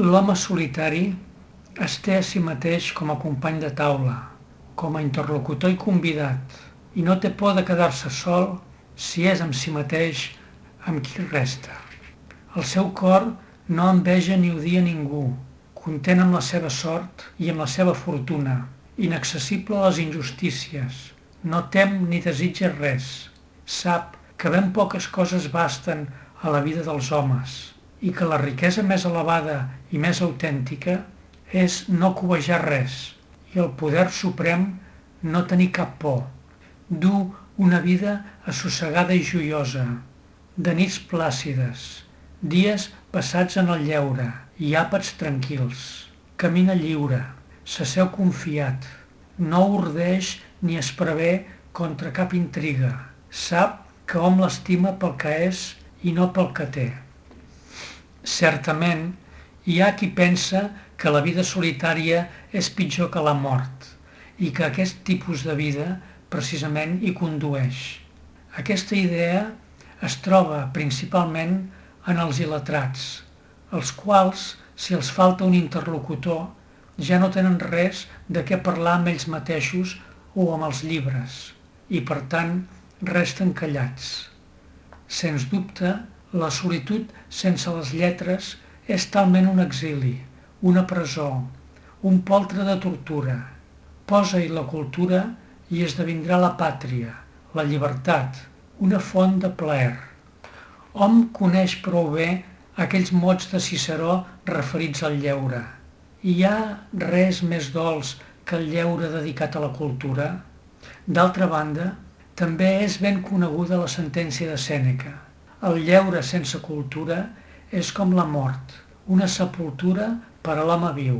L'home solitari es té a si mateix com a company de taula, com a interlocutor i convidat, i no té por de quedar-se sol si és amb si mateix amb qui resta. El seu cor no enveja ni odia ningú, content amb la seva sort i amb la seva fortuna, inaccessible a les injustícies, no tem ni desitja res, sap que ben poques coses basten a la vida dels homes i que la riquesa més elevada i més autèntica és no covejar res i el poder suprem no tenir cap por, dur una vida assossegada i joiosa, de nits plàcides, dies passats en el lleure i àpats tranquils. Camina lliure, s'asseu confiat, no urdeix ni es prevé contra cap intriga. Sap que hom l'estima pel que és i no pel que té. Certament, hi ha qui pensa que la vida solitària és pitjor que la mort i que aquest tipus de vida precisament hi condueix. Aquesta idea es troba principalment en els il·letrats, els quals, si els falta un interlocutor, ja no tenen res de què parlar amb ells mateixos o amb els llibres i, per tant, resten callats. Sens dubte, la solitud sense les lletres és talment un exili, una presó, un poltre de tortura. Posa-hi la cultura i esdevindrà la pàtria, la llibertat, una font de plaer. Hom coneix prou bé aquells mots de Ciceró referits al lleure. Hi ha res més dolç que el lleure dedicat a la cultura? D'altra banda, també és ben coneguda la sentència de Sèneca. El lleure sense cultura és com la mort, una sepultura per a l'home viu.